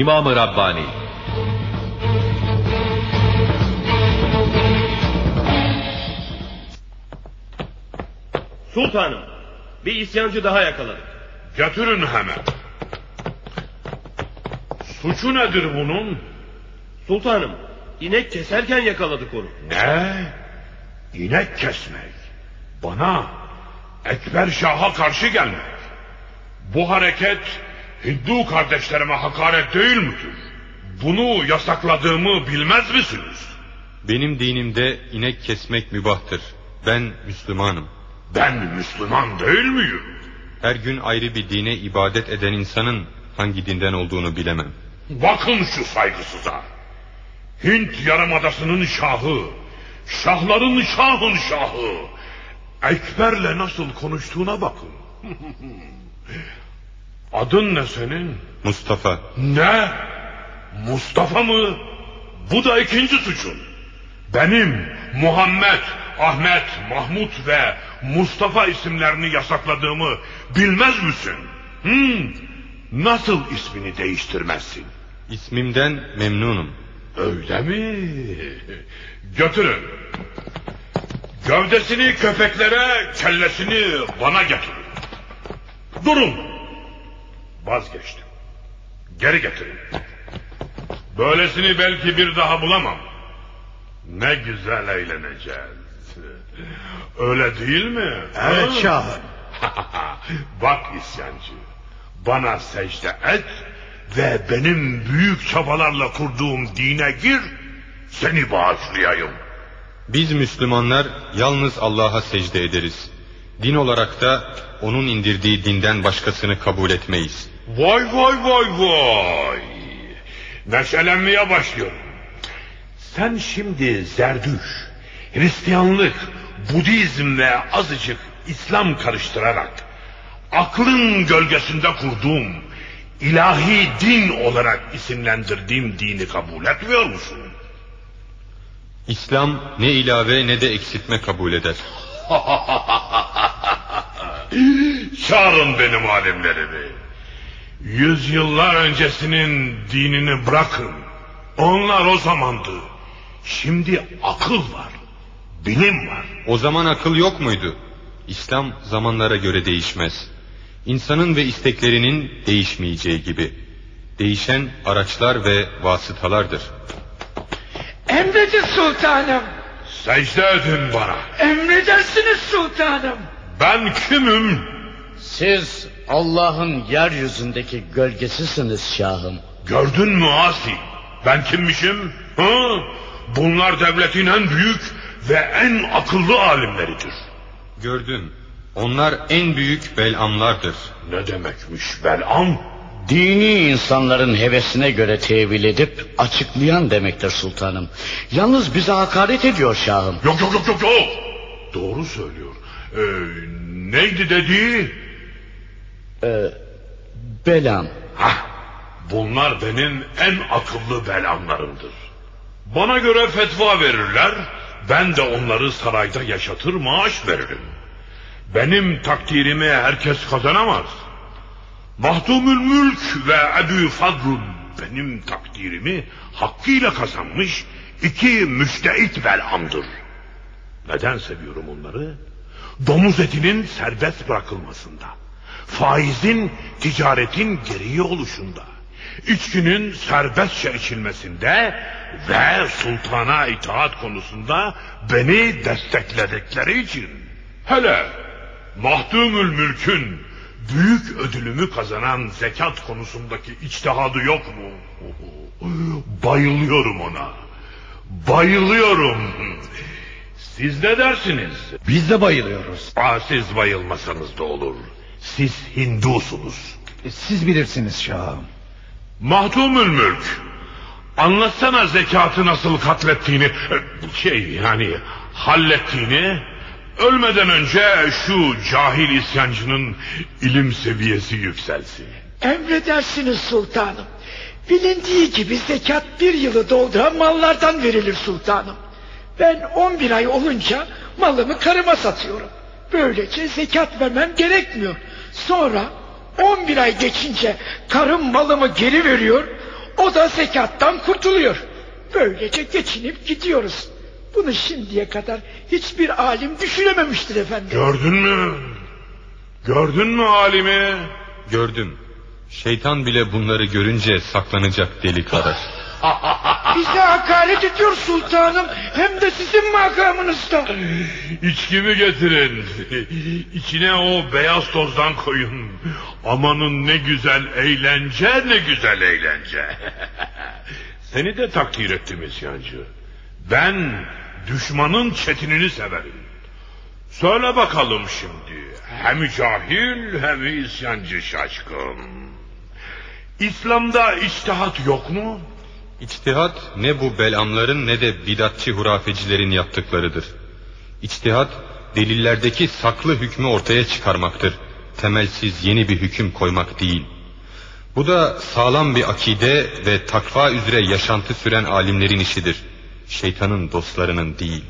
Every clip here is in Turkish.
İmam-ı Rabbani Sultanım, bir isyancı daha yakaladık. Götürün hemen. Suçu nedir bunun? Sultanım, inek keserken yakaladık onu. Ne? İnek kesmek. Bana Ekber Şah'a karşı gelmek. Bu hareket Hindu kardeşlerime hakaret değil midir? Bunu yasakladığımı bilmez misiniz? Benim dinimde inek kesmek mübahtır. Ben Müslümanım. Ben Müslüman değil miyim? Her gün ayrı bir dine ibadet eden insanın hangi dinden olduğunu bilemem. Bakın şu saygısıza. Hint yarımadasının şahı, şahların şahın şahı. Ekber'le nasıl konuştuğuna bakın. Adın ne senin? Mustafa. Ne? Mustafa mı? Bu da ikinci suçun. Benim Muhammed, Ahmet, Mahmut ve Mustafa isimlerini yasakladığımı bilmez misin? Hmm, nasıl ismini değiştirmezsin? İsmimden memnunum. Öyle mi? Götürün. Gövdesini köpeklere, kellesini bana getirin. Durun. Vazgeçtim. Geri getirin. Böylesini belki bir daha bulamam. Ne güzel eğleneceğiz. Öyle değil mi? Evet Ha? şahım. Bak isyancı. Bana secde et ve benim büyük çabalarla kurduğum dine gir. Seni bağışlayayım. Biz Müslümanlar yalnız Allah'a secde ederiz. Din olarak da onun indirdiği dinden başkasını kabul etmeyiz. Vay vay vay vay. Neşelenmeye başlıyorum. Sen şimdi Zerdüş, Hristiyanlık, Budizm ve azıcık İslam karıştırarak aklın gölgesinde kurduğum ilahi din olarak isimlendirdiğim dini kabul etmiyor musun? İslam ne ilave ne de eksiltme kabul eder. Çağırın benim alimlerimi. Yüzyıllar öncesinin dinini bırakın. Onlar o zamandı. Şimdi akıl var. Bilim var. O zaman akıl yok muydu? İslam zamanlara göre değişmez. İnsanın ve isteklerinin değişmeyeceği gibi. Değişen araçlar ve vasıtalardır. Emredin sultanım. Secde edin bana. Emredersiniz sultanım. Ben kimim? Siz Allah'ın yeryüzündeki gölgesisiniz şahım. Gördün mü Asi? Ben kimmişim? Ha? Bunlar devletin en büyük ve en akıllı alimleridir. Gördüm. Onlar en büyük belamlardır. Ne demekmiş Belam? Dini insanların hevesine göre tevil edip açıklayan demektir sultanım. Yalnız bize hakaret ediyor şahım. Yok yok yok yok yok. Doğru söylüyor. Ee, neydi dediği? Ee, belam. Hah, bunlar benim en akıllı belamlarımdır. Bana göre fetva verirler, ben de onları sarayda yaşatır maaş veririm. Benim takdirimi herkes kazanamaz. Mahdumül Mülk ve Ebu Fadlun benim takdirimi hakkıyla kazanmış iki müstehit belamdır. Neden seviyorum onları? Domuz etinin serbest bırakılmasında. Faizin ticaretin gereği oluşunda. içkinin serbestçe içilmesinde ve sultana itaat konusunda beni destekledikleri için. Hele Mahdumül Mülk'ün büyük ödülümü kazanan zekat konusundaki içtihadı yok mu? Bayılıyorum ona. Bayılıyorum. Siz ne dersiniz? Biz de bayılıyoruz. Aa, siz bayılmasanız da olur. Siz Hindusunuz. E, Siz bilirsiniz şahım. Mahdumül mülk. Anlatsana zekatı nasıl katlettiğini, e, şey yani hallettiğini. Ölmeden önce şu cahil isyancının ilim seviyesi yükselsin. Emredersiniz sultanım. Bilindiği gibi zekat bir yılı dolduran mallardan verilir sultanım. Ben 11 ay olunca malımı karıma satıyorum. Böylece zekat vermem gerekmiyor. Sonra 11 ay geçince karım malımı geri veriyor. O da zekattan kurtuluyor. Böylece geçinip gidiyoruz. Bunu şimdiye kadar hiçbir alim düşünememiştir efendim. Gördün mü? Gördün mü halimi? Gördüm. Şeytan bile bunları görünce saklanacak delik arar. Bize hakaret ediyor sultanım. Hem de sizin makamınızda. İçkimi getirin. İçine o beyaz tozdan koyun. Amanın ne güzel eğlence ne güzel eğlence. Seni de takdir ettim isyancı. Ben düşmanın çetinini severim. Söyle bakalım şimdi. Hem cahil hem isyancı şaşkın. İslam'da içtihat yok mu? İçtihat ne bu belamların ne de bidatçı hurafecilerin yaptıklarıdır. İçtihat delillerdeki saklı hükmü ortaya çıkarmaktır. Temelsiz yeni bir hüküm koymak değil. Bu da sağlam bir akide ve takva üzere yaşantı süren alimlerin işidir. Şeytanın dostlarının değil.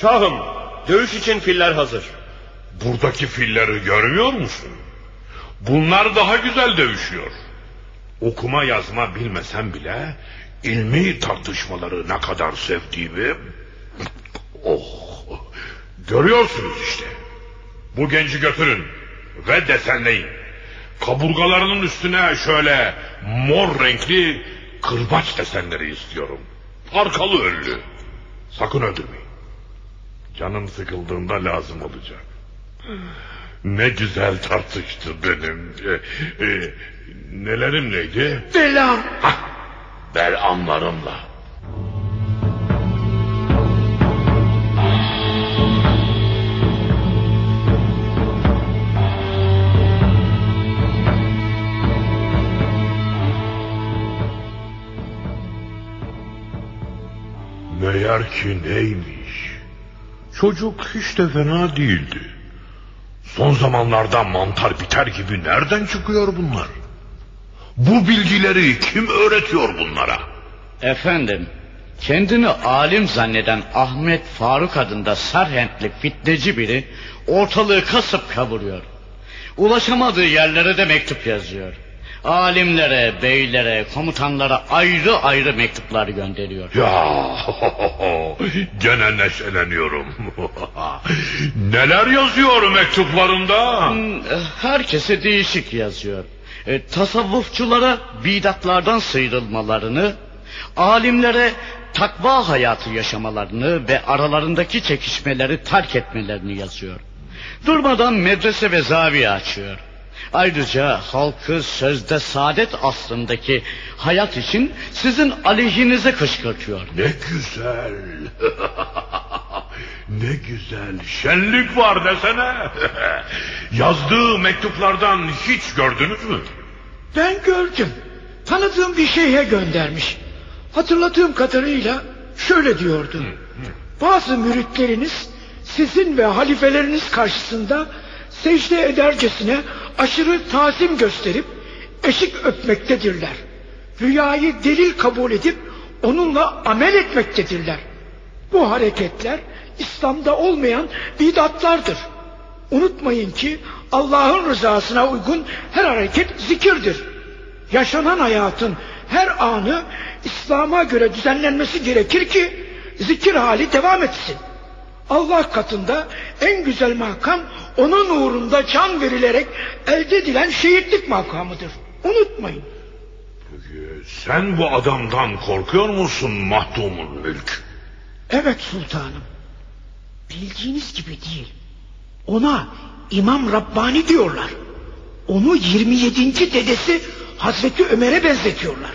Şahım, dövüş için filler hazır. Buradaki filleri görmüyor musun? Bunlar daha güzel dövüşüyor. Okuma yazma bilmesem bile ilmi tartışmaları ne kadar sevdiğimi oh görüyorsunuz işte. Bu genci götürün ve desenleyin. Kaburgalarının üstüne şöyle mor renkli kırbaç desenleri istiyorum. Arkalı önlü. Sakın öldürmeyin. Canım sıkıldığında lazım olacak. Ne güzel tartıştı benim. Nelerim neydi? Bela. Hah, belamlarımla. Meğer ki neymiş? Çocuk hiç de fena değildi. Son zamanlarda mantar biter gibi nereden çıkıyor bunlar? Bu bilgileri kim öğretiyor bunlara? Efendim, kendini alim zanneden Ahmet Faruk adında Serhentli fitneci biri ortalığı kasıp kavuruyor. Ulaşamadığı yerlere de mektup yazıyor. Alimlere, beylere, komutanlara ayrı ayrı mektuplar gönderiyor. Ya gene neşeleniyorum. Neler yazıyor mektuplarında? Hmm, Herkese değişik yazıyor. E, tasavvufçulara bidatlardan sıyrılmalarını, alimlere takva hayatı yaşamalarını ve aralarındaki çekişmeleri terk etmelerini yazıyor. Durmadan medrese ve zaviye açıyor. Ayrıca halkı sözde saadet aslındaki hayat için sizin aleyhinize kışkırtıyor. Ne güzel. ne güzel. Şenlik var desene. Yazdığı mektuplardan hiç gördünüz mü? Ben gördüm. Tanıdığım bir şeyhe göndermiş. Hatırladığım kadarıyla şöyle diyordu. Bazı müritleriniz sizin ve halifeleriniz karşısında secde edercesine aşırı tazim gösterip eşik öpmektedirler. Rüyayı delil kabul edip onunla amel etmektedirler. Bu hareketler İslam'da olmayan bidatlardır. Unutmayın ki Allah'ın rızasına uygun her hareket zikirdir. Yaşanan hayatın her anı İslam'a göre düzenlenmesi gerekir ki zikir hali devam etsin. Allah katında en güzel makam onun uğrunda can verilerek elde edilen şehitlik makamıdır. Unutmayın. Peki, sen bu adamdan korkuyor musun mahdumun mülk? Evet sultanım. Bildiğiniz gibi değil. Ona İmam Rabbani diyorlar. Onu 27. dedesi Hazreti Ömer'e benzetiyorlar.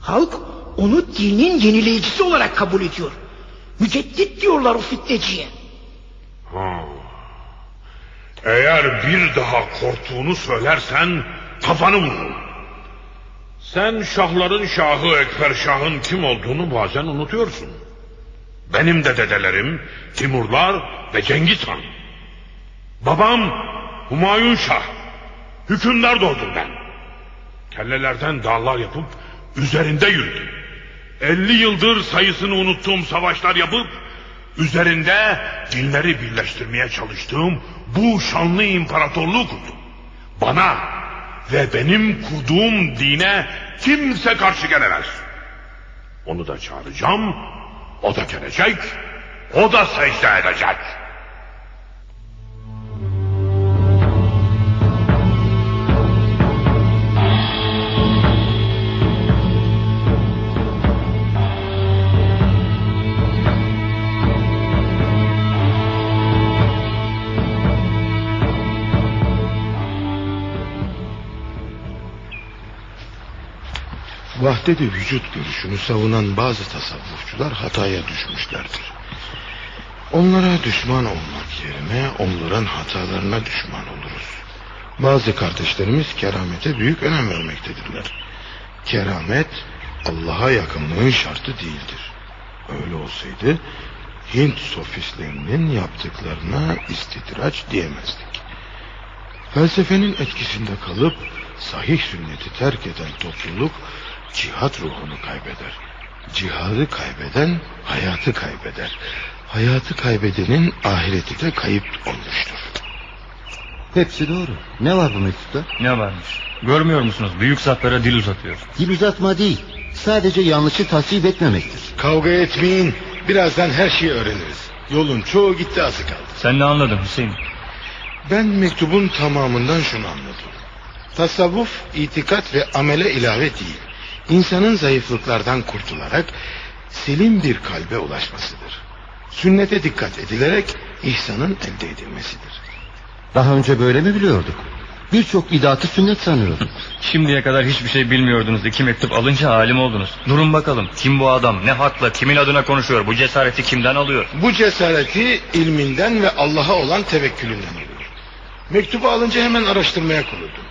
Halk onu dinin yenileyicisi olarak kabul ediyor. Müceddit diyorlar o fitneciye. Ha. Eğer bir daha korktuğunu söylersen kafanı vururum. Sen şahların şahı Ekber Şah'ın kim olduğunu bazen unutuyorsun. Benim de dedelerim Timurlar ve Cengiz Han. Babam Humayun Şah. Hükümdar doğdum ben. Kellelerden dağlar yapıp üzerinde yürüdüm. 50 yıldır sayısını unuttuğum savaşlar yapıp üzerinde dinleri birleştirmeye çalıştığım bu şanlı imparatorluğu kurdum. Bana ve benim kurduğum dine kimse karşı gelemez. Onu da çağıracağım, o da gelecek, o da secde edecek. Vahdedi vücut görüşünü savunan bazı tasavvufçular hataya düşmüşlerdir. Onlara düşman olmak yerine onların hatalarına düşman oluruz. Bazı kardeşlerimiz keramete büyük önem vermektedirler. Keramet Allah'a yakınlığın şartı değildir. Öyle olsaydı Hint sofistlerinin yaptıklarına istidraç diyemezdik. Felsefenin etkisinde kalıp sahih sünneti terk eden topluluk cihat ruhunu kaybeder. Cihadı kaybeden hayatı kaybeder. Hayatı kaybedenin ahireti de kayıp olmuştur. Hepsi doğru. Ne var bu mektupta? Ne varmış? Görmüyor musunuz? Büyük zatlara dil uzatıyor. Dil uzatma değil. Sadece yanlışı tasvip etmemektir. Kavga etmeyin. Birazdan her şeyi öğreniriz. Yolun çoğu gitti azı kaldı. Sen ne anladın Hüseyin? Ben mektubun tamamından şunu anladım. Tasavvuf, itikat ve amele ilave değil. İnsanın zayıflıklardan kurtularak selim bir kalbe ulaşmasıdır. Sünnete dikkat edilerek ihsanın elde edilmesidir. Daha önce böyle mi biliyorduk? Birçok idatı sünnet sanıyorduk. Şimdiye kadar hiçbir şey bilmiyordunuz. İki mektup alınca alim oldunuz. Durun bakalım. Kim bu adam? Ne hakla? Kimin adına konuşuyor? Bu cesareti kimden alıyor? Bu cesareti ilminden ve Allah'a olan tevekkülünden alıyor. Mektubu alınca hemen araştırmaya koyuldum.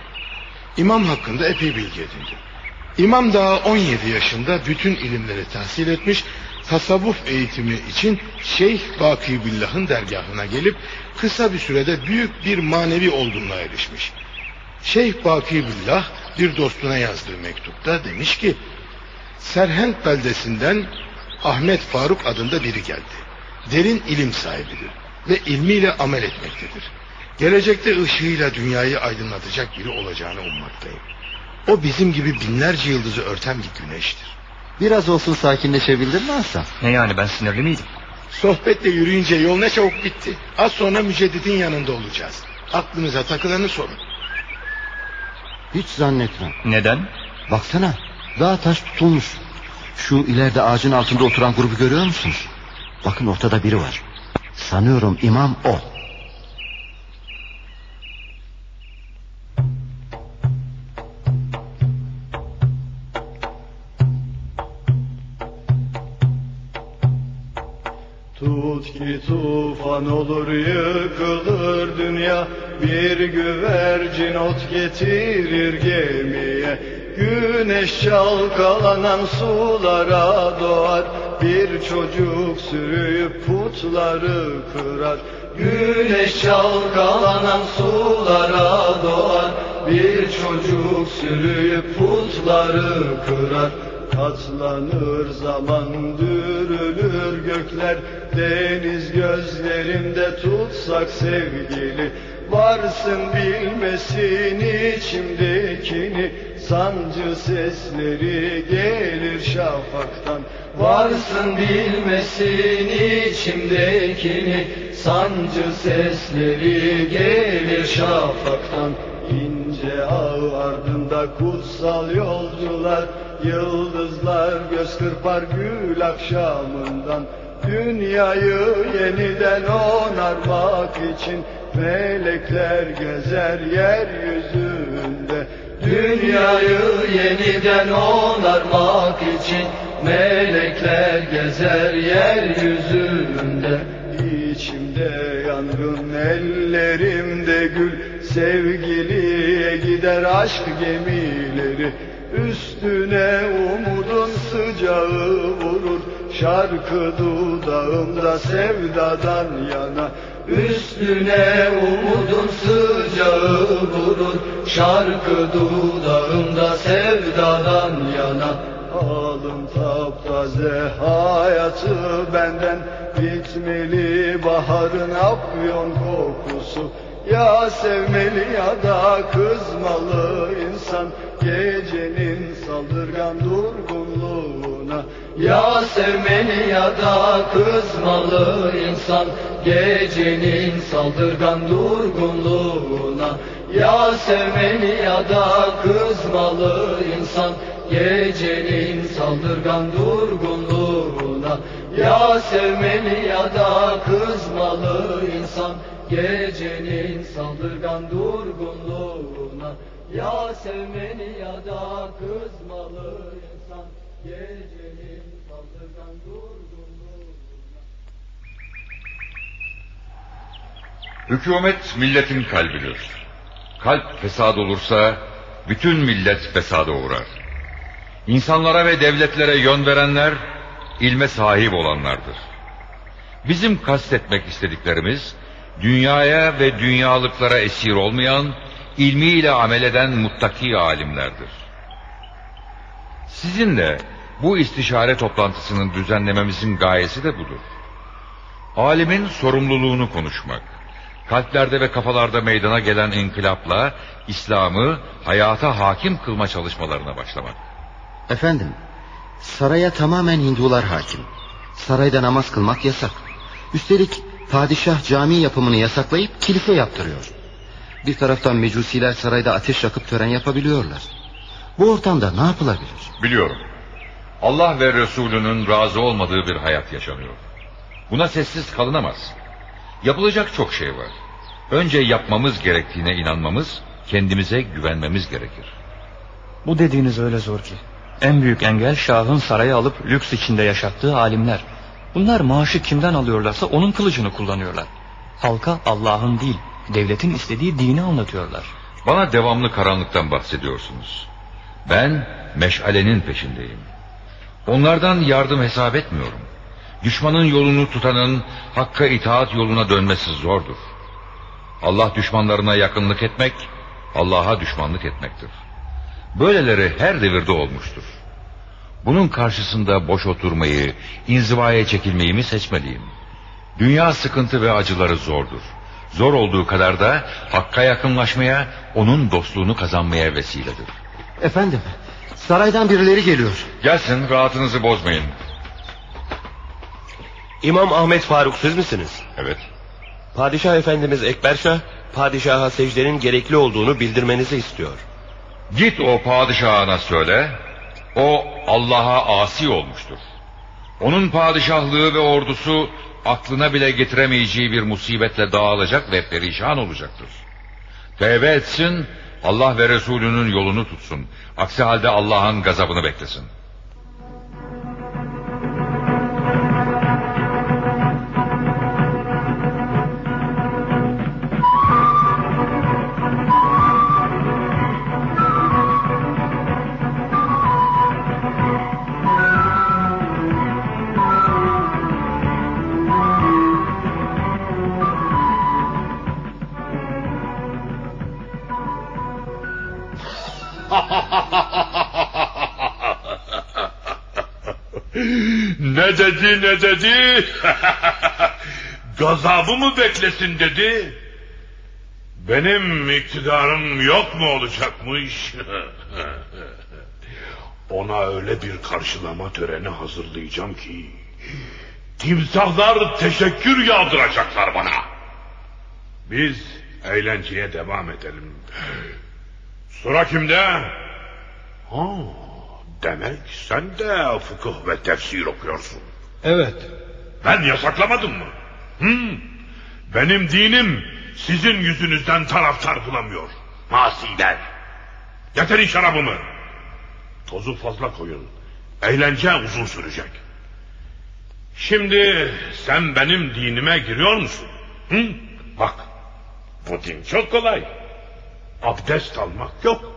İmam hakkında epey bilgi edindim. İmam daha 17 yaşında bütün ilimleri tahsil etmiş, tasavvuf eğitimi için Şeyh Baki Billah'ın dergahına gelip kısa bir sürede büyük bir manevi olgunluğa erişmiş. Şeyh Baki Billah bir dostuna yazdığı mektupta demiş ki Serhent beldesinden Ahmet Faruk adında biri geldi. Derin ilim sahibidir ve ilmiyle amel etmektedir. Gelecekte ışığıyla dünyayı aydınlatacak biri olacağını ummaktayım. O bizim gibi binlerce yıldızı örten bir güneştir. Biraz olsun sakinleşebildin mi Hasan? Ne yani ben sinirli miydim? Sohbetle yürüyünce yol ne çabuk bitti. Az sonra müceddidin yanında olacağız. Aklınıza takılanı sorun. Hiç zannetmem. Neden? Baksana daha taş tutulmuş. Şu ileride ağacın altında oturan grubu görüyor musunuz? Bakın ortada biri var. Sanıyorum imam o. Tut ki tufan olur yıkılır dünya. Bir güvercin ot getirir gemiye. Güneş çalkalanan sulara doğar. Bir çocuk sürüyüp putları kırar. Güneş çalkalanan sulara doğar. Bir çocuk sürüyüp putları kırar Katlanır zaman dürülür gökler Deniz gözlerimde tutsak sevgili. Varsın bilmesin içimdekini Sancı sesleri gelir şafaktan. Varsın bilmesin içimdekini Sancı sesleri gelir şafaktan. İnce ağ ardında kutsal yolcular Yıldızlar göz kırpar gül akşamından. Dünyayı yeniden onarmak için Melekler gezer yeryüzünde. Dünyayı yeniden onarmak için Melekler gezer yeryüzünde. İçimde yangın ellerimde gül Sevgiliye gider aşk gemileri Üstüne umudun sıcağı vurur. Şarkı dudağımda sevdadan yana. Üstüne umudun sıcağı vurur. Şarkı dudağımda sevdadan yana. Alın taptaze hayatı benden. Bitmeli baharın afyon kokusu Ya sevmeli ya da kızmalı insan Gecenin saldırgan durgunluğuna. Ya sevmeli ya da kızmalı insan Gecenin saldırgan durgunluğuna. Ya sevmeli ya da kızmalı insan Gecenin saldırgan durgunluğuna. Ya sevmeli ya Gecenin saldırgan durgunluğuna Ya sevmeli ya da kızmalı insan Gecenin saldırgan durgunluğuna Hükümet milletin kalbidir. Kalp fesad olursa bütün millet fesada uğrar. İnsanlara ve devletlere yön verenler ilme sahip olanlardır. Bizim kastetmek istediklerimiz dünyaya ve dünyalıklara esir olmayan, ilmiyle amel eden muttaki alimlerdir. Sizinle bu istişare toplantısının düzenlememizin gayesi de budur. Alimin sorumluluğunu konuşmak, kalplerde ve kafalarda meydana gelen inkılapla İslam'ı hayata hakim kılma çalışmalarına başlamak. Efendim, saraya tamamen Hindular hakim. Sarayda namaz kılmak yasak. Üstelik padişah cami yapımını yasaklayıp kilise yaptırıyor. Bir taraftan mecusiler sarayda ateş yakıp tören yapabiliyorlar. Bu ortamda ne yapılabilir? Biliyorum. Allah ve Resulünün razı olmadığı bir hayat yaşanıyor. Buna sessiz kalınamaz. Yapılacak çok şey var. Önce yapmamız gerektiğine inanmamız, kendimize güvenmemiz gerekir. Bu dediğiniz öyle zor ki. En büyük engel Şah'ın saraya alıp lüks içinde yaşattığı alimler. Bunlar maaşı kimden alıyorlarsa onun kılıcını kullanıyorlar. Halka Allah'ın değil, devletin istediği dini anlatıyorlar. Bana devamlı karanlıktan bahsediyorsunuz. Ben meşalenin peşindeyim. Onlardan yardım hesap etmiyorum. Düşmanın yolunu tutanın hakka itaat yoluna dönmesi zordur. Allah düşmanlarına yakınlık etmek, Allah'a düşmanlık etmektir. Böyleleri her devirde olmuştur. Bunun karşısında boş oturmayı, inzivaya çekilmeyi mi seçmeliyim? Dünya sıkıntı ve acıları zordur. Zor olduğu kadar da Hakk'a yakınlaşmaya, onun dostluğunu kazanmaya vesiledir. Efendim, saraydan birileri geliyor. Gelsin, rahatınızı bozmayın. İmam Ahmet Faruk siz misiniz? Evet. Padişah Efendimiz Ekberşah, padişaha secdenin gerekli olduğunu bildirmenizi istiyor. Git o padişahına söyle, o Allah'a asi olmuştur. Onun padişahlığı ve ordusu aklına bile getiremeyeceği bir musibetle dağılacak ve perişan olacaktır. Tevbe etsin, Allah ve Resulünün yolunu tutsun. Aksi halde Allah'ın gazabını beklesin. Ne dedi ne dedi? Gazabı mı beklesin dedi? Benim iktidarım yok mu olacakmış? Ona öyle bir karşılama töreni hazırlayacağım ki... ...timsahlar teşekkür yağdıracaklar bana. Biz eğlenceye devam edelim. Sıra kimde? Ha, demek sen de fıkıh ve tefsir okuyorsun. Evet. Ben yasaklamadım mı? Hı? Benim dinim sizin yüzünüzden taraftar bulamıyor. Masiler. Getirin şarabımı. Tozu fazla koyun. Eğlence uzun sürecek. Şimdi sen benim dinime giriyor musun? Hı? Bak bu din çok kolay. Abdest almak yok.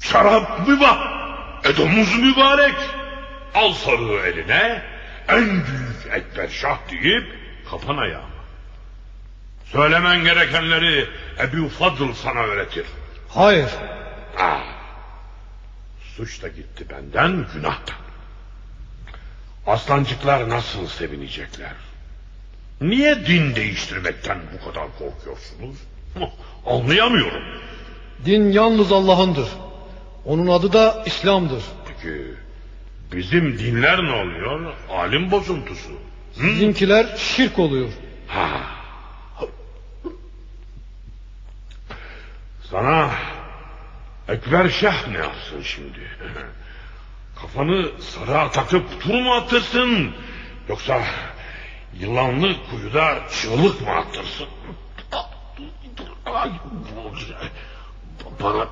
Şarap mübah. E domuz mübarek. Al sarığı eline. En büyük ekber şah deyip kapan ayağıma. Söylemen gerekenleri Ebu Fadıl sana öğretir. Hayır. Ah, suç da gitti benden, günah da. Aslancıklar nasıl sevinecekler. Niye din değiştirmekten bu kadar korkuyorsunuz? Anlayamıyorum. Din yalnız Allah'ındır. Onun adı da İslam'dır. Peki bizim dinler ne oluyor? Alim bozuntusu. Sizinkiler şirk oluyor. Ha. Sana Ekber Şah ne yapsın şimdi? Kafanı sarığa takıp tur mu attırsın? Yoksa yılanlı kuyuda çığlık mı attırsın? Ay, Bana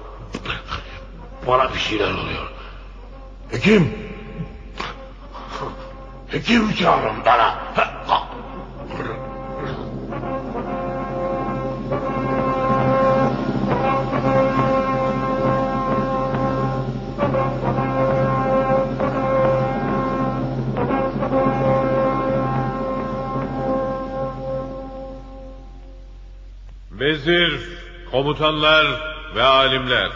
bana bir şeyler oluyor. Hekim. Hekim çağırın bana. Vezir, komutanlar ve alimler,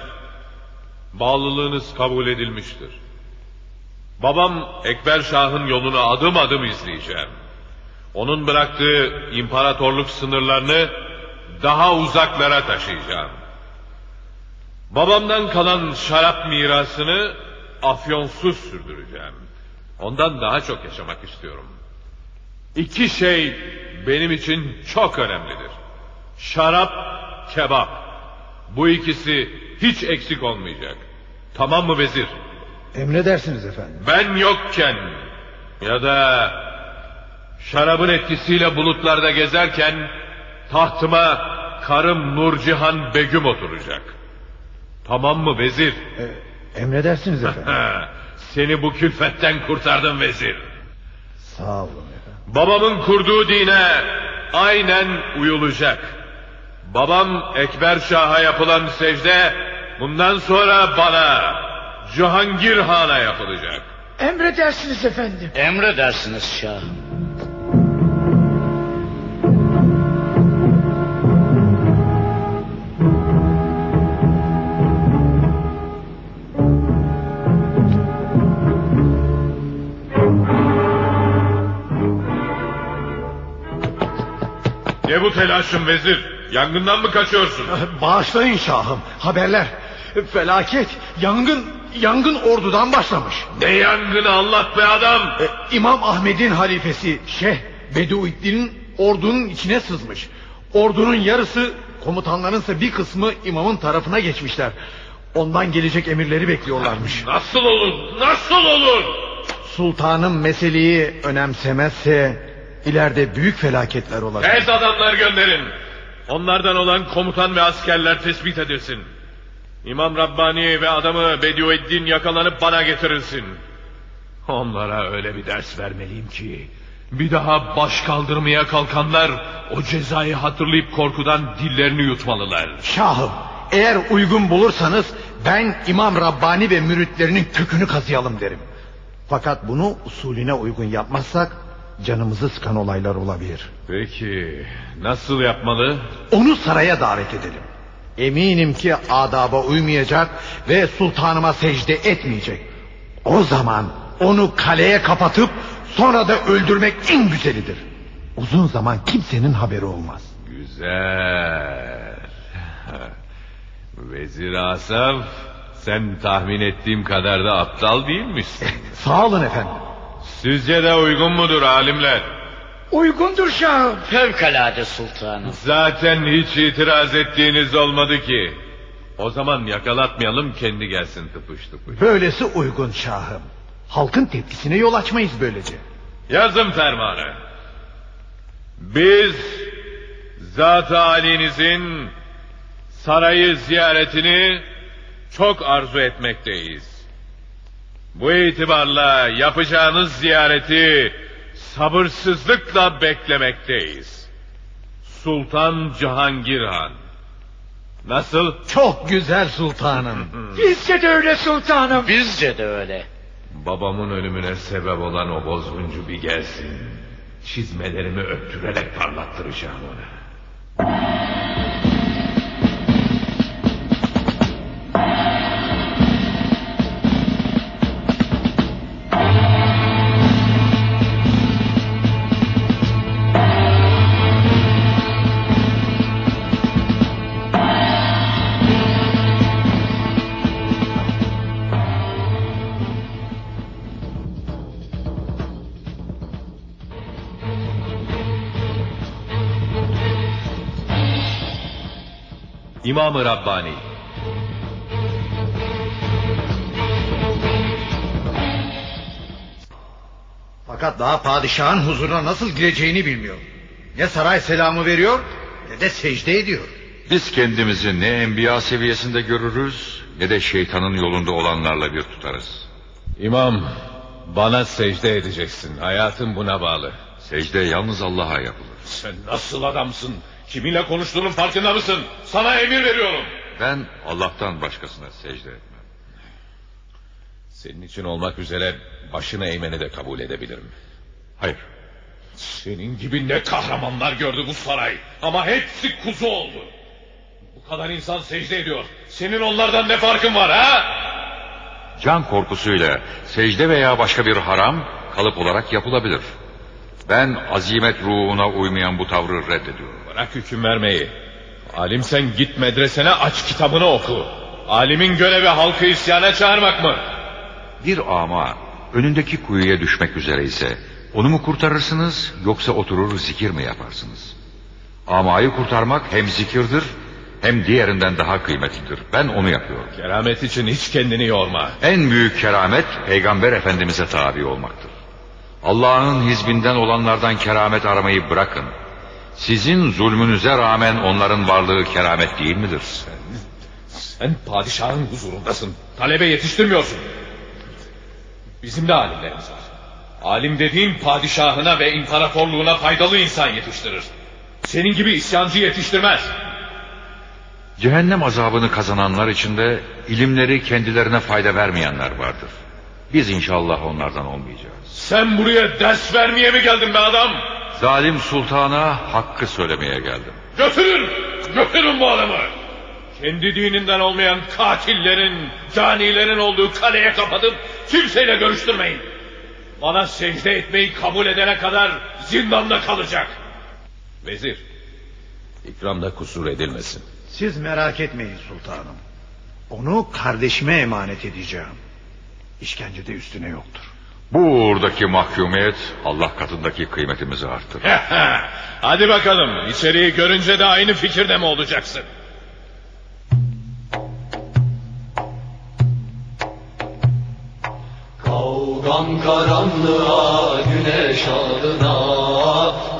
bağlılığınız kabul edilmiştir. Babam Ekber Şah'ın yolunu adım adım izleyeceğim. Onun bıraktığı imparatorluk sınırlarını daha uzaklara taşıyacağım. Babamdan kalan şarap mirasını afyonsuz sürdüreceğim. Ondan daha çok yaşamak istiyorum. İki şey benim için çok önemlidir. Şarap, kebap. Bu ikisi hiç eksik olmayacak. Tamam mı vezir? Emredersiniz efendim. Ben yokken ya da şarabın etkisiyle bulutlarda gezerken tahtıma karım Nurcihan Begüm oturacak. Tamam mı vezir? E, emredersiniz efendim. Seni bu külfetten kurtardım vezir. Sağ olun efendim. Babamın kurduğu dine aynen uyulacak. Babam Ekber Şah'a yapılan secde bundan sonra bana Cihangir Han'a yapılacak. Emredersiniz efendim. Emredersiniz şah. Ne bu telaşın vezir? Yangından mı kaçıyorsun? Bağışlayın şahım. Haberler. Felaket. Yangın yangın ordudan başlamış. Ne yangını anlat be adam. Ee, İmam Ahmet'in halifesi Şeyh Beduiddin'in ordunun içine sızmış. Ordunun yarısı komutanların ise bir kısmı imamın tarafına geçmişler. Ondan gelecek emirleri bekliyorlarmış. Nasıl olur? Nasıl olur? Sultanım meseleyi önemsemezse ileride büyük felaketler olacak. Tez adamlar gönderin. Onlardan olan komutan ve askerler tespit edilsin. İmam Rabbani ve adamı Bediüeddin yakalanıp bana getirilsin. Onlara öyle bir ders vermeliyim ki... ...bir daha baş kaldırmaya kalkanlar... ...o cezayı hatırlayıp korkudan dillerini yutmalılar. Şahım eğer uygun bulursanız ben İmam Rabbani ve müritlerinin kökünü kazıyalım derim. Fakat bunu usulüne uygun yapmazsak canımızı sıkan olaylar olabilir. Peki nasıl yapmalı? Onu saraya davet edelim. Eminim ki adaba uymayacak ve sultanıma secde etmeyecek. O zaman onu kaleye kapatıp sonra da öldürmek en güzelidir. Uzun zaman kimsenin haberi olmaz. Güzel. Vezir Asaf sen tahmin ettiğim kadar da aptal değilmişsin. Sağ olun efendim. Sizce de uygun mudur alimler? Uygundur şahım. Fevkalade sultanım. Zaten hiç itiraz ettiğiniz olmadı ki. O zaman yakalatmayalım kendi gelsin tıpış tıpış. Böylesi uygun şahım. Halkın tepkisine yol açmayız böylece. Yazın fermanı. Biz zat halinizin sarayı ziyaretini çok arzu etmekteyiz. Bu itibarla yapacağınız ziyareti sabırsızlıkla beklemekteyiz. Sultan Cihangir Han. Nasıl? Çok güzel sultanım. Bizce de öyle sultanım. Bizce de öyle. Babamın ölümüne sebep olan o bozguncu bir gelsin. Çizmelerimi öptürerek parlattıracağım ona. İmam-ı Rabbani. Fakat daha padişahın huzuruna nasıl gireceğini bilmiyor. Ne saray selamı veriyor ne de secde ediyor. Biz kendimizi ne enbiya seviyesinde görürüz ne de şeytanın yolunda olanlarla bir tutarız. İmam, bana secde edeceksin. Hayatım buna bağlı. Secde yalnız Allah'a yapılır. Sen nasıl adamsın? Kiminle konuştuğunun farkında mısın? Sana emir veriyorum. Ben Allah'tan başkasına secde etmem. Senin için olmak üzere başına eğmeni de kabul edebilirim. Hayır. Senin gibi ne kahramanlar gördü bu saray. Ama hepsi kuzu oldu. Bu kadar insan secde ediyor. Senin onlardan ne farkın var ha? Can korkusuyla secde veya başka bir haram kalıp olarak yapılabilir. Ben azimet ruhuna uymayan bu tavrı reddediyorum. Bırak hüküm vermeyi. Alim sen git medresene aç kitabını oku. Alimin görevi halkı isyana çağırmak mı? Bir ama önündeki kuyuya düşmek üzere ise onu mu kurtarırsınız yoksa oturur zikir mi yaparsınız? Amayı kurtarmak hem zikirdir hem diğerinden daha kıymetlidir. Ben onu yapıyorum. Keramet için hiç kendini yorma. En büyük keramet peygamber efendimize tabi olmaktır. Allah'ın hizbinden olanlardan keramet aramayı bırakın. Sizin zulmünüze rağmen onların varlığı keramet değil midir? Sen, sen padişahın huzurundasın. Talebe yetiştirmiyorsun. Bizim de alimlerimiz var. Alim dediğin padişahına ve imparatorluğuna faydalı insan yetiştirir. Senin gibi isyancı yetiştirmez. Cehennem azabını kazananlar içinde ilimleri kendilerine fayda vermeyenler vardır. Biz inşallah onlardan olmayacağız. Sen buraya ders vermeye mi geldin be adam? Zalim sultana hakkı söylemeye geldim. Götürün! Götürün bu adamı! Kendi dininden olmayan katillerin, canilerin olduğu kaleye kapatıp kimseyle görüştürmeyin. Bana secde etmeyi kabul edene kadar zindanda kalacak. Vezir, ikramda kusur edilmesin. Siz merak etmeyin sultanım. Onu kardeşime emanet edeceğim. İşkence de üstüne yoktur. Bu uğurdaki mahkumiyet Allah katındaki kıymetimizi arttırır. Hadi bakalım içeriği görünce de aynı fikirde mi olacaksın? Kavgam karanlığa güneş adına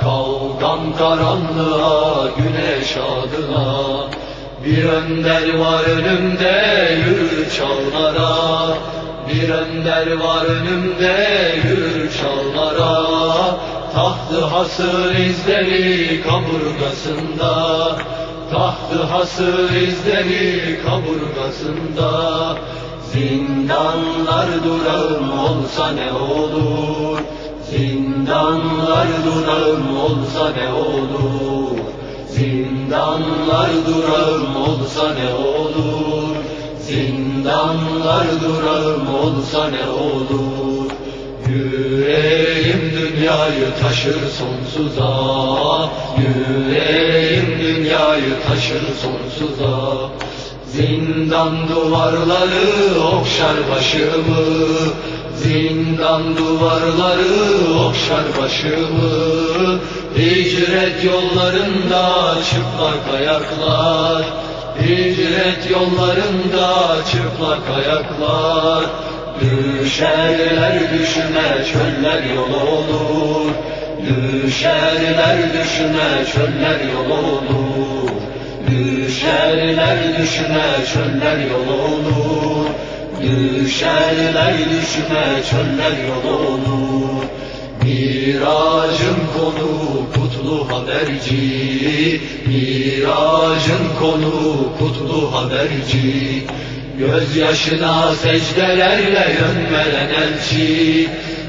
Kavgam karanlığa güneş adına Bir önder var önümde yürü çallara Bir önder var önümde yürü çallara. Tahtı hasır izleri kaburgasında. Tahtı hasır izleri kaburgasında. Zindanlar durağım olsa ne olur? Zindanlar durağım olsa ne olur? Zindanlar durağım olsa ne olur Zindanlar durağım olsa ne olur? Yüreğim dünyayı taşır sonsuza. Yüreğim dünyayı taşır sonsuza. Zindan duvarları okşar başımı. Zindan duvarları okşar başımı. Hicret yollarında çıplak ayaklar Hicret yollarında çıplak ayaklar Düşerler düşme çöller yol olur. Düşerler düşme çöller yol olur. Düşerler düşme çöller yol olur. Düşerler düşme çöller yol olur. Miracın konu kutlu haberci Miracın konu kutlu haberci. Gözyaşına secdelerle yön veren elçi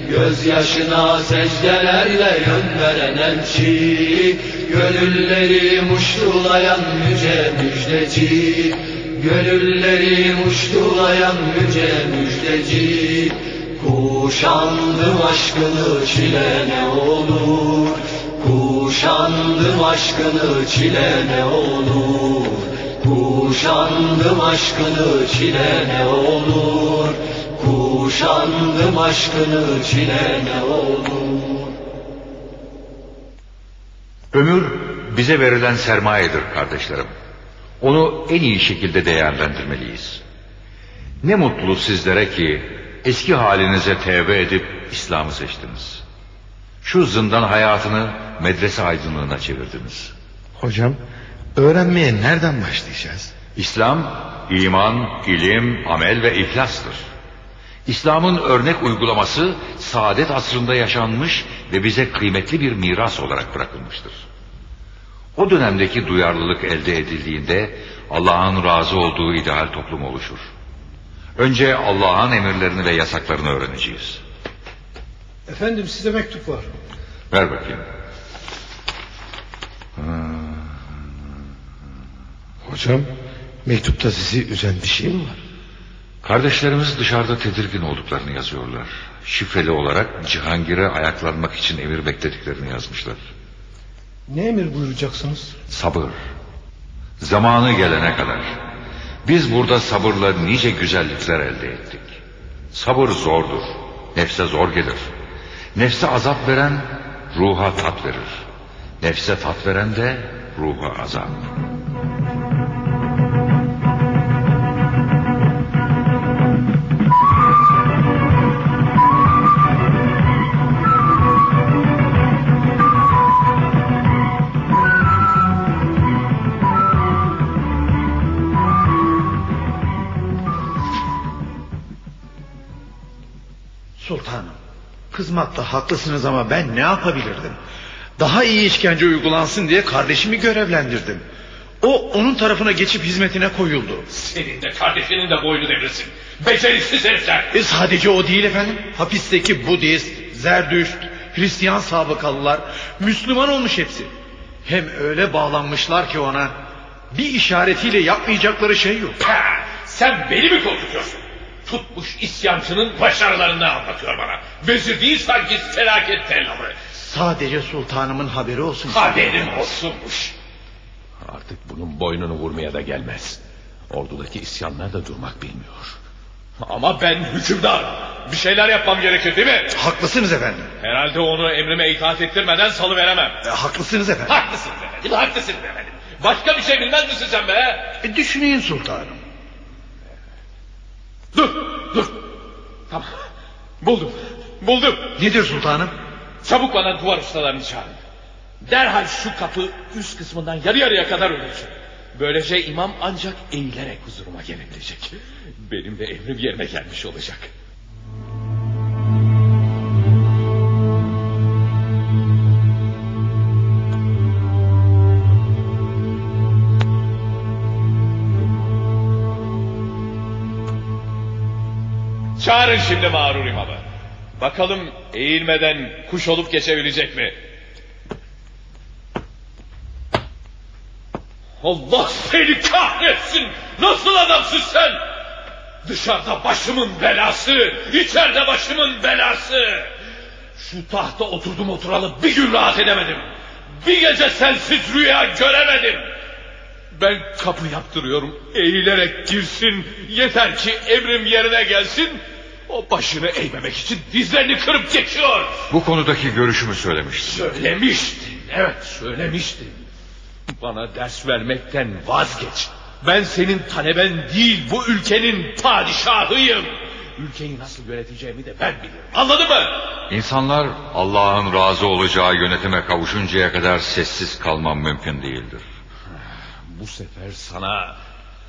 Gözyaşına secdelerle yön veren elçi. Gönülleri muştulayan yüce müjdeci Gönülleri muştulayan yüce müjdeci. Kuşandım aşkını çile ne olur Kuşandım aşkını çile ne olur Kuşandım aşkını çile ne olur Kuşandım aşkını çile ne olur Ömür bize verilen sermayedir kardeşlerim. Onu en iyi şekilde değerlendirmeliyiz. Ne mutlu sizlere ki eski halinize tevbe edip İslam'ı seçtiniz. Şu zindan hayatını medrese aydınlığına çevirdiniz. Hocam öğrenmeye nereden başlayacağız? İslam, iman, ilim, amel ve ihlastır. İslam'ın örnek uygulaması saadet asrında yaşanmış ve bize kıymetli bir miras olarak bırakılmıştır. O dönemdeki duyarlılık elde edildiğinde Allah'ın razı olduğu ideal toplum oluşur. Önce Allah'ın emirlerini ve yasaklarını öğreneceğiz. Efendim size mektup var. Ver bakayım. Hocam mektupta sizi üzen bir şey mi var? Kardeşlerimiz dışarıda tedirgin olduklarını yazıyorlar. Şifreli olarak Cihangir'e ayaklanmak için emir beklediklerini yazmışlar. Ne emir buyuracaksınız? Sabır. Zamanı gelene kadar. Biz burada sabırla nice güzellikler elde ettik. Sabır zordur. Nefse zor gelir. Nefse azap veren ruha tat verir. Nefse tat veren de ruha azap. Kızmakta haklısınız ama ben ne yapabilirdim? Daha iyi işkence uygulansın diye kardeşimi görevlendirdim. O onun tarafına geçip hizmetine koyuldu. Senin de kardeşinin de boynu devrilsin. Beceriksiz herifler. E sadece o değil efendim. Hapisteki Budist, Zerdüşt, Hristiyan sabıkalılar Müslüman olmuş hepsi. Hem öyle bağlanmışlar ki ona bir işaretiyle yapmayacakları şey yok. Ha, sen beni mi korkutuyorsun? Tutmuş isyancının başarılarını anlatıyor bana. Vezir değil sanki felaket tellamı. Sadece sultanımın haberi olsun. Haberim olsunmuş. Artık bunun boynunu vurmaya da gelmez. Ordudaki isyanlar da durmak bilmiyor. Ama ben hükümdar. Bir şeyler yapmam gerekir değil mi? Haklısınız efendim. Herhalde onu emrime itaat ettirmeden salıveremem. E, haklısınız efendim. Haklısın efendim, haklısın efendim. Başka bir şey bilmez misin sen be? E, düşüneyim sultanım. Dur, dur. Tamam. Buldum, buldum. Nedir sultanım? Çabuk bana duvar ustalarını çağırın. Derhal şu kapı üst kısmından yarı yarıya kadar örülecek. Böylece imam ancak eğilerek huzuruma gelebilecek. Benim de emrim yerine gelmiş olacak. Çağırın şimdi mağrur imamı. Bakalım eğilmeden kuş olup geçebilecek mi? Allah seni kahretsin! Nasıl adamsın sen? Dışarıda başımın belası, içeride başımın belası. Şu tahta oturdum oturalı bir gün rahat edemedim. Bir gece sensiz rüya göremedim. Ben kapı yaptırıyorum, eğilerek girsin. Yeter ki emrim yerine gelsin. O başını eğmemek için dizlerini kırıp geçiyor. Bu konudaki görüşümü söylemiştim. Söylemiştin, evet söylemiştin. Bana ders vermekten vazgeç. Ben senin taleben değil bu ülkenin padişahıyım. Ülkeyi nasıl yöneteceğimi de ben bilirim. Anladın mı? İnsanlar Allah'ın razı olacağı yönetime kavuşuncaya kadar sessiz kalmam mümkün değildir. Bu sefer sana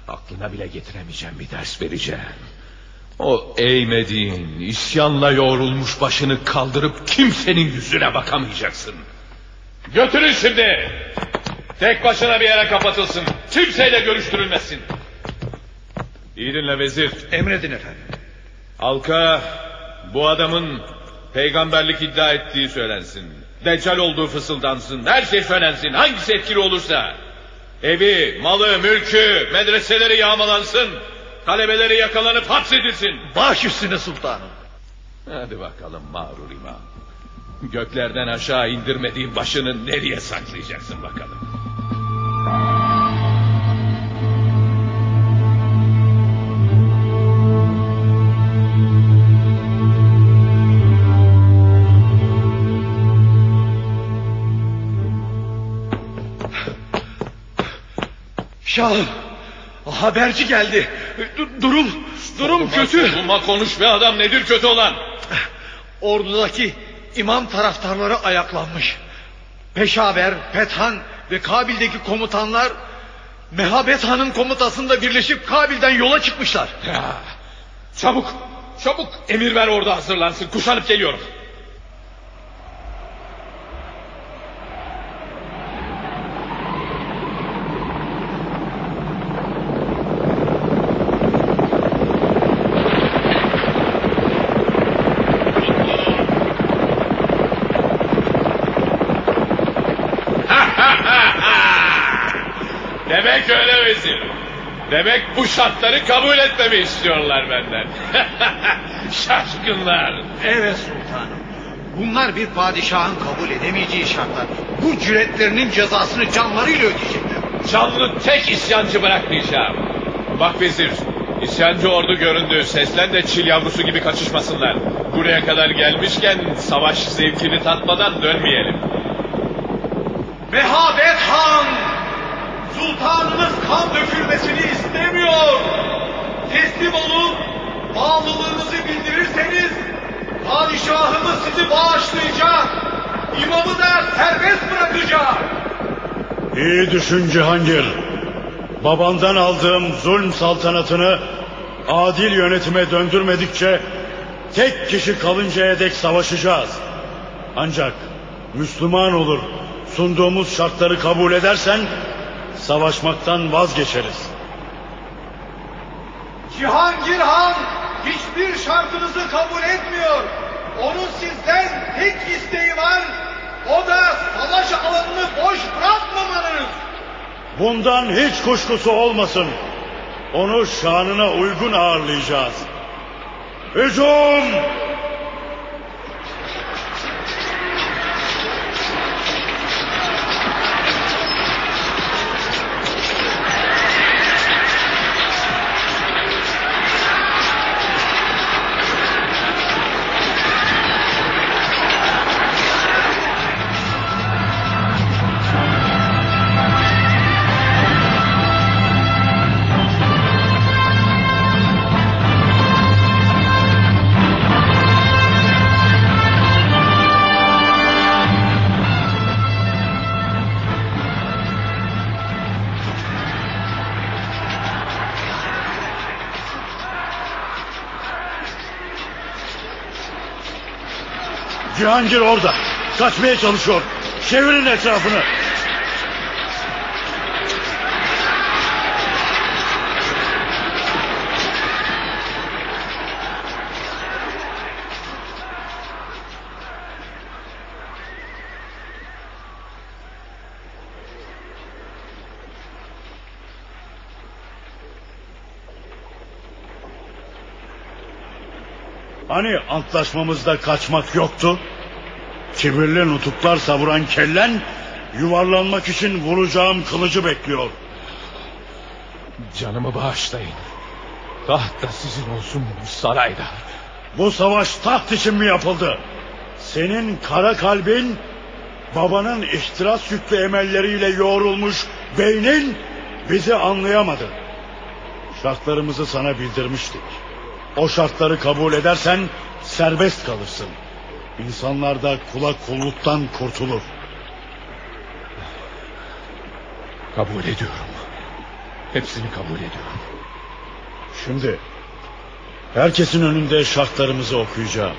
aklına bile getiremeyeceğim bir ders vereceğim. O eğmediğin, isyanla yoğrulmuş başını kaldırıp kimsenin yüzüne bakamayacaksın. Götürün şimdi. Tek başına bir yere kapatılsın. Kimseyle görüştürülmesin. İyi dinle vezir. Emredin efendim. Halka bu adamın peygamberlik iddia ettiği söylensin. Deccal olduğu fısıldansın. Her şey söylensin. Hangisi etkili olursa. Evi, malı, mülkü, medreseleri yağmalansın. Talebeleri yakalanıp hapsedilsin. Baş üstüne sultanım. Hadi bakalım mağrur imam. Göklerden aşağı indirmediğin başını nereye saklayacaksın bakalım. Şahım haberci geldi. Du- durum durum kötü. Bulma konuş be adam nedir kötü olan? Ordudaki imam taraftarları ayaklanmış. Peşaver, Fethan ve Kabil'deki komutanlar Mehabet Han'ın komutasında birleşip Kabil'den yola çıkmışlar. Ya, çabuk çabuk emir ver orada hazırlansın kuşanıp geliyorum. Demek öyle vezir. Demek bu şartları kabul etmemi istiyorlar benden. Şaşkınlar. Evet sultanım. Bunlar bir padişahın kabul edemeyeceği şartlar. Bu cüretlerinin cezasını canlarıyla ödeyecekler. Canlı tek isyancı bırakmayacağım. Bak vezir, isyancı ordu göründü. Seslen de çil yavrusu gibi kaçışmasınlar. Buraya kadar gelmişken savaş zevkini tatmadan dönmeyelim. Mehabet Han! Sultanımız kan dökülmesini istemiyor. Teslim olup bağlılığınızı bildirirseniz padişahımız sizi bağışlayacak. İmamı da serbest bırakacak. İyi düşün Cihangir. Babandan aldığım zulm saltanatını adil yönetime döndürmedikçe tek kişi kalıncaya dek savaşacağız. Ancak Müslüman olur sunduğumuz şartları kabul edersen savaşmaktan vazgeçeriz. Cihangir Han hiçbir şartınızı kabul etmiyor. Onun sizden tek isteği var. O da savaş alanını boş bırakmamanız. Bundan hiç kuşkusu olmasın. Onu şanına uygun ağırlayacağız. Hücum! Cihangir orada. Kaçmaya çalışıyor. Çevirin etrafını. Hani antlaşmamızda kaçmak yoktu? Kibirli nutuklar savuran kellen yuvarlanmak için vuracağım kılıcı bekliyor. Canımı bağışlayın. Taht da sizin olsun sarayda. Bu savaş taht için mi yapıldı? Senin kara kalbin babanın ihtiras yüklü emelleriyle yoğrulmuş beynin bizi anlayamadı. Şartlarımızı sana bildirmiştik. O şartları kabul edersen serbest kalırsın. İnsanlar da kula kulluktan kurtulur. Kabul ediyorum. Hepsini kabul ediyorum. Şimdi herkesin önünde şartlarımızı okuyacağım.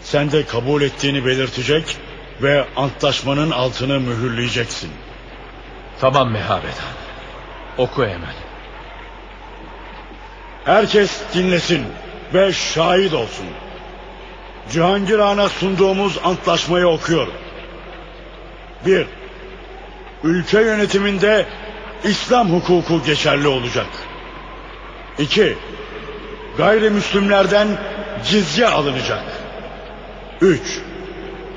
Sen de kabul ettiğini belirtecek ve antlaşmanın altını mühürleyeceksin. Tamam Mehabet Han. Oku hemen. Herkes dinlesin ve şahit olsun. Cihangir Han'a sunduğumuz antlaşmayı okuyorum. Bir, ülke yönetiminde İslam hukuku geçerli olacak. İki, gayrimüslimlerden cizye alınacak. Üç,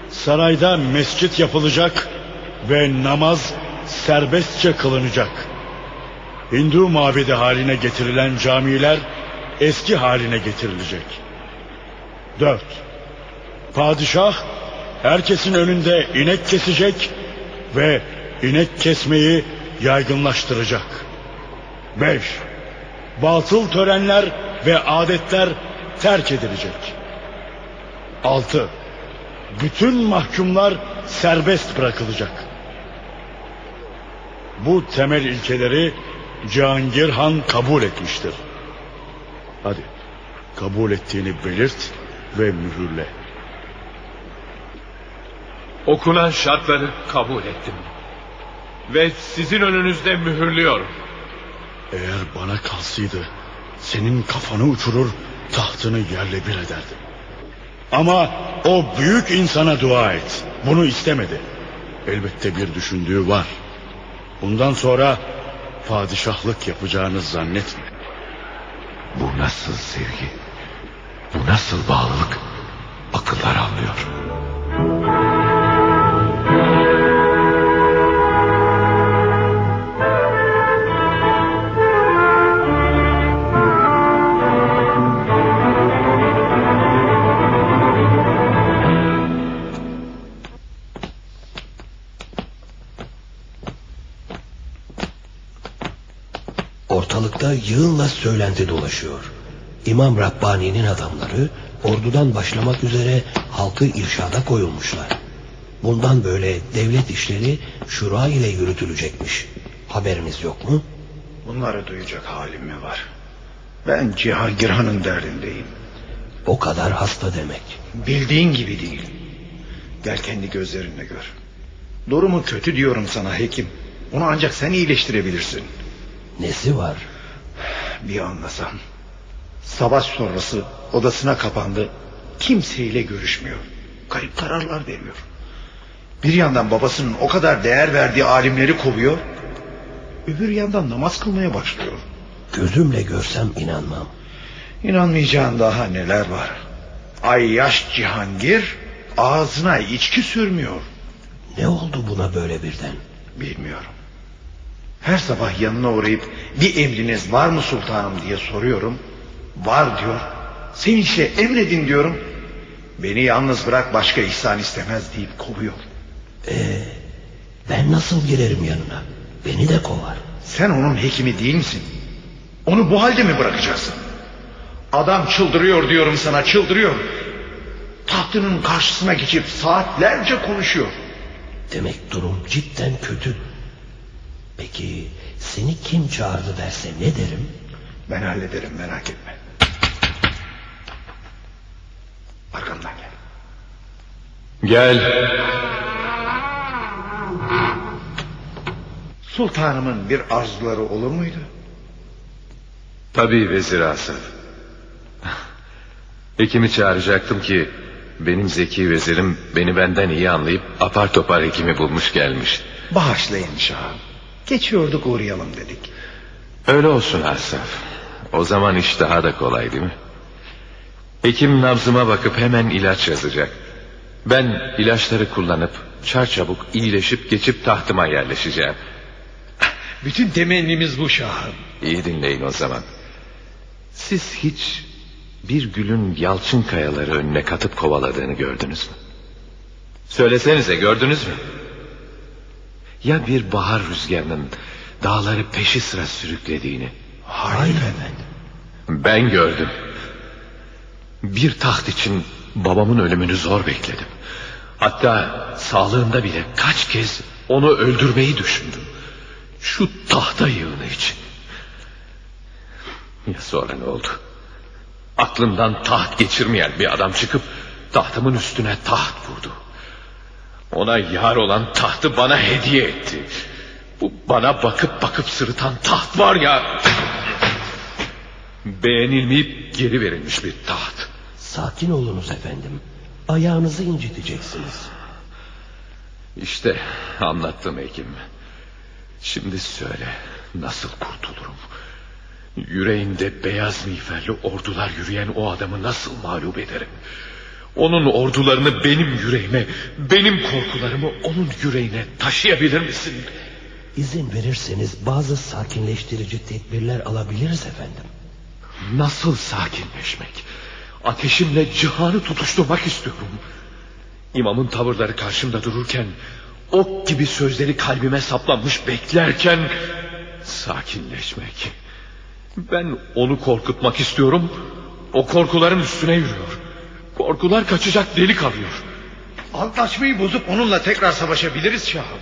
sarayda mescit yapılacak ve namaz serbestçe kılınacak. Hindu mabedi haline getirilen camiler eski haline getirilecek. Dört, padişah herkesin önünde inek kesecek ve inek kesmeyi yaygınlaştıracak. 5. Batıl törenler ve adetler terk edilecek. 6. Bütün mahkumlar serbest bırakılacak. Bu temel ilkeleri Cihangir Han kabul etmiştir. Hadi kabul ettiğini belirt ve mühürle. Okunan şartları kabul ettim. Ve sizin önünüzde mühürlüyorum. Eğer bana kalsaydı senin kafanı uçurur tahtını yerle bir ederdim. Ama o büyük insana dua et. Bunu istemedi. Elbette bir düşündüğü var. Bundan sonra padişahlık yapacağını zannetme. Bu nasıl sevgi? Bu nasıl bağlılık? Akıllar almıyor. Yığınla söylenti dolaşıyor. İmam Rabbani'nin adamları ordudan başlamak üzere halkı irşada koyulmuşlar. Bundan böyle devlet işleri şura ile yürütülecekmiş. Haberiniz yok mu? Bunları duyacak halim mi var? Ben Cihangir Han'ın derdindeyim. O kadar hasta demek. Bildiğin gibi değil. Gel kendi gözlerinle gör. Durumu kötü diyorum sana hekim. Onu ancak sen iyileştirebilirsin. Nesi var? Bir anlasam. Savaş sonrası odasına kapandı. Kimseyle görüşmüyor. Kayıp kararlar veriyor. Bir yandan babasının o kadar değer verdiği alimleri kovuyor. Öbür yandan namaz kılmaya başlıyor. Gözümle görsem inanmam. İnanmayacağın daha neler var. Ay yaş Cihangir ağzına içki sürmüyor. Ne oldu buna böyle birden? Bilmiyorum. Her sabah yanına uğrayıp bir emriniz var mı sultanım diye soruyorum. Var diyor. Sevinçle emredin diyorum. Beni yalnız bırak başka ihsan istemez deyip kovuyor. Ee, ben nasıl girerim yanına? Beni de kovar. Sen onun hekimi değil misin? Onu bu halde mi bırakacaksın? Adam çıldırıyor diyorum sana çıldırıyor. Tahtının karşısına geçip saatlerce konuşuyor. Demek durum cidden kötü. Peki seni kim çağırdı derse ne derim? Ben hallederim merak etme. Arkamdan gel. Gel. Sultanımın bir arzuları olur muydu? Tabii Vezir Asaf. Hekimi çağıracaktım ki benim zeki vezirim beni benden iyi anlayıp apar topar hekimi bulmuş gelmiş. Bağışlayın şahım. Geçiyorduk uğrayalım dedik. Öyle olsun Asaf. O zaman iş daha da kolay değil mi? Hekim nabzıma bakıp hemen ilaç yazacak. Ben ilaçları kullanıp çarçabuk iyileşip geçip tahtıma yerleşeceğim. Bütün temennimiz bu şahım. İyi dinleyin o zaman. Siz hiç bir gülün yalçın kayaları önüne katıp kovaladığını gördünüz mü? Söylesenize gördünüz mü? Ya bir bahar rüzgarının dağları peşi sıra sürüklediğini? Hayır efendim. Ben gördüm. Bir taht için babamın ölümünü zor bekledim. Hatta sağlığında bile kaç kez onu öldürmeyi düşündüm. Şu tahta yığını için. Ya sonra ne oldu? Aklından taht geçirmeyen bir adam çıkıp tahtımın üstüne taht vurdu. Ona yar olan tahtı bana hediye etti. Bu bana bakıp bakıp sırıtan taht var ya... Beğenilmeyip geri verilmiş bir taht. Sakin olunuz efendim. Ayağınızı inciteceksiniz. İşte anlattım hekim. Şimdi söyle nasıl kurtulurum? Yüreğinde beyaz miğferli ordular yürüyen o adamı nasıl mağlup ederim? Onun ordularını benim yüreğime, benim korkularımı onun yüreğine taşıyabilir misin? İzin verirseniz bazı sakinleştirici tedbirler alabiliriz efendim. Nasıl sakinleşmek? Ateşimle cihanı tutuşturmak istiyorum. İmamın tavırları karşımda dururken... ...ok gibi sözleri kalbime saplanmış beklerken... ...sakinleşmek... Ben onu korkutmak istiyorum. O korkuların üstüne yürüyor. Korkular kaçacak delik alıyor. Antlaşmayı bozup onunla tekrar savaşabiliriz şahım.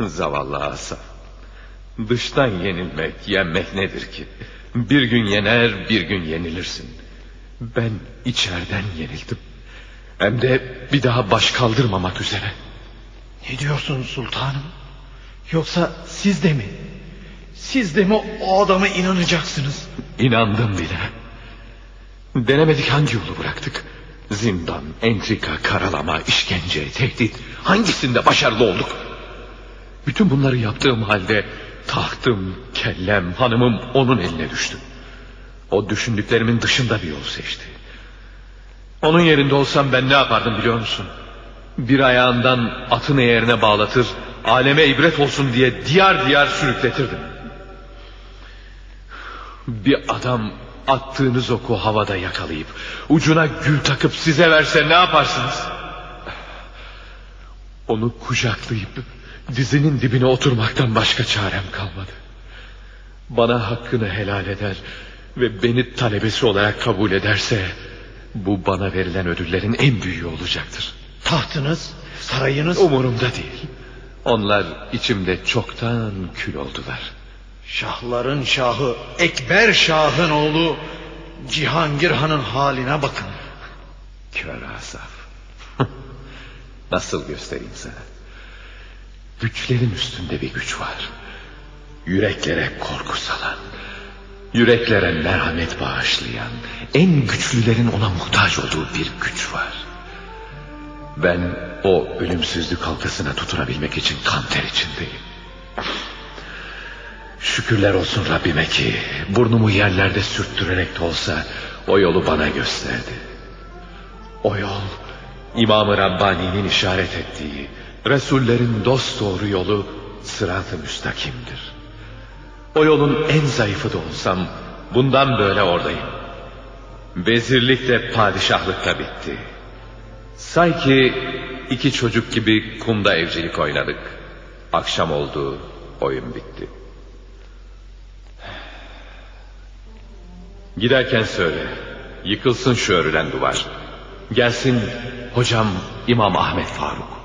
Zavallı Asaf. Dıştan yenilmek, yenmek nedir ki? Bir gün yener, bir gün yenilirsin. Ben içeriden yenildim. Hem de bir daha baş kaldırmamak üzere. Ne diyorsunuz sultanım? Yoksa siz de mi? Siz de mi o adama inanacaksınız? İnandım bile. Denemedik hangi yolu bıraktık? Zindan, entrika, karalama, işkence, tehdit. Hangisinde başarılı olduk? Bütün bunları yaptığım halde tahtım, kellem, hanımım onun eline düştü. O düşündüklerimin dışında bir yol seçti. Onun yerinde olsam ben ne yapardım biliyor musun? Bir ayağından atın eğerine bağlatır, aleme ibret olsun diye diyar diyar sürükletirdim. Bir adam attığınız oku havada yakalayıp ucuna gül takıp size verse ne yaparsınız? Onu kucaklayıp dizinin dibine oturmaktan başka çarem kalmadı. Bana hakkını helal eder ve beni talebesi olarak kabul ederse bu bana verilen ödüllerin en büyüğü olacaktır. Tahtınız, sarayınız... Umurumda değil. Onlar içimde çoktan kül oldular. Şahların şahı, Ekber Şah'ın oğlu Cihangir Han'ın haline bakın. Kör Asaf. Nasıl göstereyim sana? Güçlerin üstünde bir güç var. Yüreklere korku salan, yüreklere merhamet bağışlayan, en güçlülerin ona muhtaç olduğu bir güç var. Ben o ölümsüzlük halkasına tutunabilmek için kan ter içindeyim. Şükürler olsun Rabbime ki burnumu yerlerde sürttürerek de olsa o yolu bana gösterdi. O yol İmam-ı Rabbani'nin işaret ettiği Resullerin dost doğru yolu sırat-ı müstakimdir. O yolun en zayıfı da olsam bundan böyle oradayım. Vezirlik de padişahlık da bitti. Say ki iki çocuk gibi kumda evcilik oynadık. Akşam oldu, oyun bitti. Giderken söyle, yıkılsın şu örülen duvar. Gelsin hocam İmam Ahmet Faruk.